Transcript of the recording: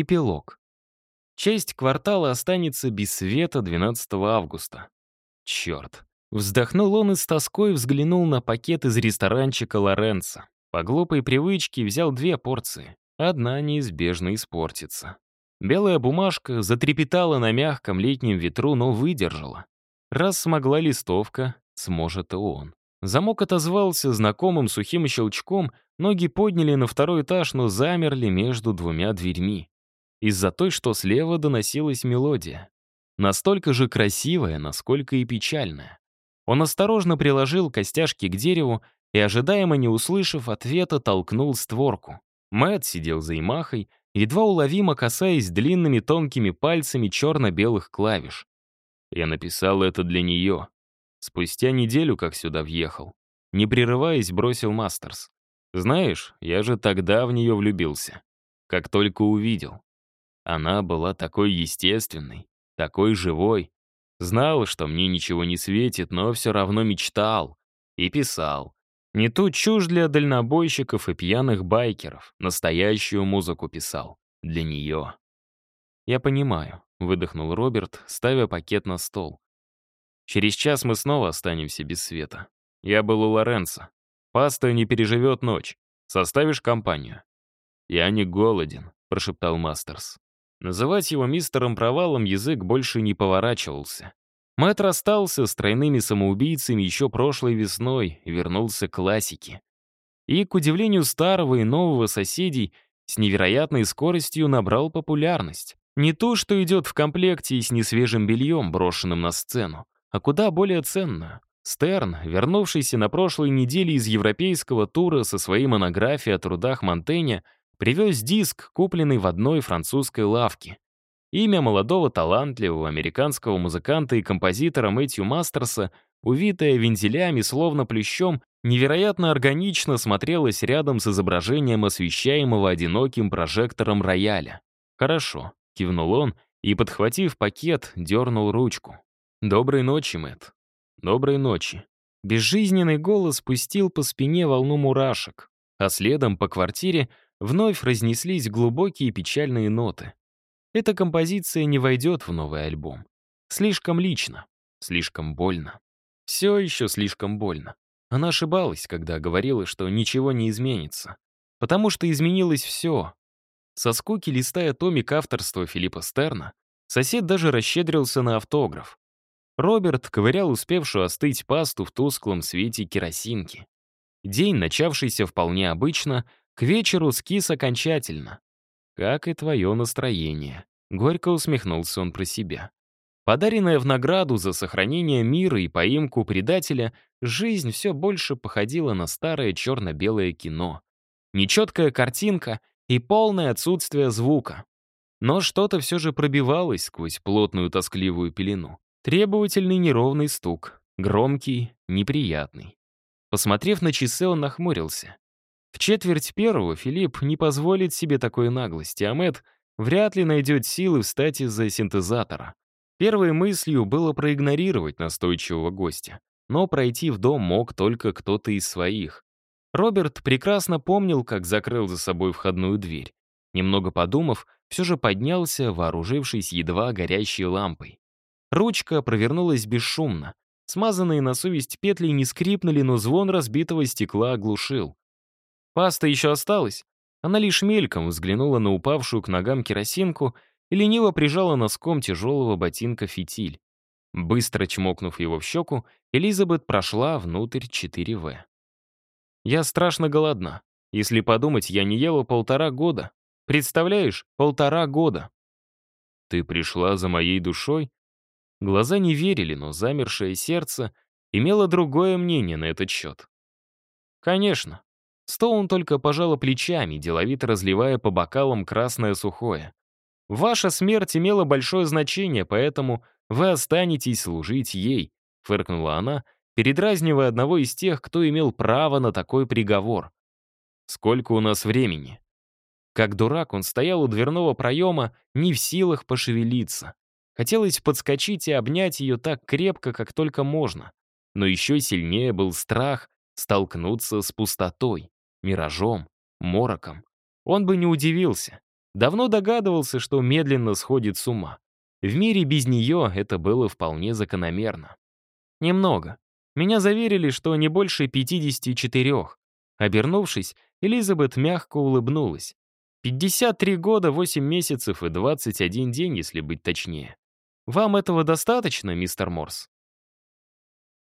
Эпилог. Часть квартала останется без света 12 августа. Черт. Вздохнул он и с тоской взглянул на пакет из ресторанчика Лоренцо. По глупой привычке взял две порции. Одна неизбежно испортится. Белая бумажка затрепетала на мягком летнем ветру, но выдержала. Раз смогла листовка, сможет и он. Замок отозвался знакомым сухим щелчком, ноги подняли на второй этаж, но замерли между двумя дверьми. Из-за той, что слева доносилась мелодия. Настолько же красивая, насколько и печальная. Он осторожно приложил костяшки к дереву и, ожидаемо не услышав ответа, толкнул створку. Мэтт сидел за имахой, едва уловимо касаясь длинными тонкими пальцами черно-белых клавиш. Я написал это для нее. Спустя неделю, как сюда въехал, не прерываясь, бросил Мастерс. Знаешь, я же тогда в нее влюбился. Как только увидел. Она была такой естественной, такой живой. Знал, что мне ничего не светит, но все равно мечтал. И писал. Не ту чушь для дальнобойщиков и пьяных байкеров. Настоящую музыку писал. Для нее. «Я понимаю», — выдохнул Роберт, ставя пакет на стол. «Через час мы снова останемся без света. Я был у Лоренца. Паста не переживет ночь. Составишь компанию?» «Я не голоден», — прошептал Мастерс. Называть его мистером Провалом язык больше не поворачивался. Мэтт расстался с тройными самоубийцами еще прошлой весной и вернулся к классике. И, к удивлению старого и нового соседей, с невероятной скоростью набрал популярность. Не то, что идет в комплекте с несвежим бельем, брошенным на сцену, а куда более ценную. Стерн, вернувшийся на прошлой неделе из европейского тура со своей монографией о трудах Монтэня, привез диск, купленный в одной французской лавке. Имя молодого талантливого американского музыканта и композитора Мэтью Мастерса, увитое вензелями, словно плющом, невероятно органично смотрелось рядом с изображением освещаемого одиноким прожектором рояля. «Хорошо», — кивнул он и, подхватив пакет, дернул ручку. «Доброй ночи, Мэтт. Доброй ночи». Безжизненный голос спустил по спине волну мурашек, а следом по квартире вновь разнеслись глубокие печальные ноты. Эта композиция не войдет в новый альбом. Слишком лично, слишком больно. Все еще слишком больно. Она ошибалась, когда говорила, что ничего не изменится. Потому что изменилось все. Со скуки листая томик авторства Филиппа Стерна, сосед даже расщедрился на автограф. Роберт ковырял успевшую остыть пасту в тусклом свете керосинки. День, начавшийся вполне обычно, к вечеру скис окончательно как и твое настроение», — горько усмехнулся он про себя. Подаренная в награду за сохранение мира и поимку предателя, жизнь все больше походила на старое черно-белое кино. Нечеткая картинка и полное отсутствие звука. Но что-то все же пробивалось сквозь плотную тоскливую пелену. Требовательный неровный стук, громкий, неприятный. Посмотрев на часы, он нахмурился. В четверть первого Филипп не позволит себе такой наглости, а Мэтт вряд ли найдет силы встать из-за синтезатора. Первой мыслью было проигнорировать настойчивого гостя, но пройти в дом мог только кто-то из своих. Роберт прекрасно помнил, как закрыл за собой входную дверь. Немного подумав, все же поднялся, вооружившись едва горящей лампой. Ручка провернулась бесшумно. Смазанные на совесть петли не скрипнули, но звон разбитого стекла оглушил. Паста еще осталась. Она лишь мельком взглянула на упавшую к ногам керосинку и лениво прижала носком тяжелого ботинка фитиль. Быстро чмокнув его в щеку, Элизабет прошла внутрь 4В. «Я страшно голодна. Если подумать, я не ела полтора года. Представляешь, полтора года». «Ты пришла за моей душой?» Глаза не верили, но замершее сердце имело другое мнение на этот счет. «Конечно. Стоун только пожала плечами, деловито разливая по бокалам красное сухое. «Ваша смерть имела большое значение, поэтому вы останетесь служить ей», — фыркнула она, передразнивая одного из тех, кто имел право на такой приговор. «Сколько у нас времени?» Как дурак, он стоял у дверного проема, не в силах пошевелиться. Хотелось подскочить и обнять ее так крепко, как только можно. Но еще сильнее был страх столкнуться с пустотой миражом, мороком. Он бы не удивился. Давно догадывался, что медленно сходит с ума. В мире без нее это было вполне закономерно. Немного. Меня заверили, что не больше 54. Обернувшись, Элизабет мягко улыбнулась. 53 года, 8 месяцев и 21 день, если быть точнее. Вам этого достаточно, мистер Морс?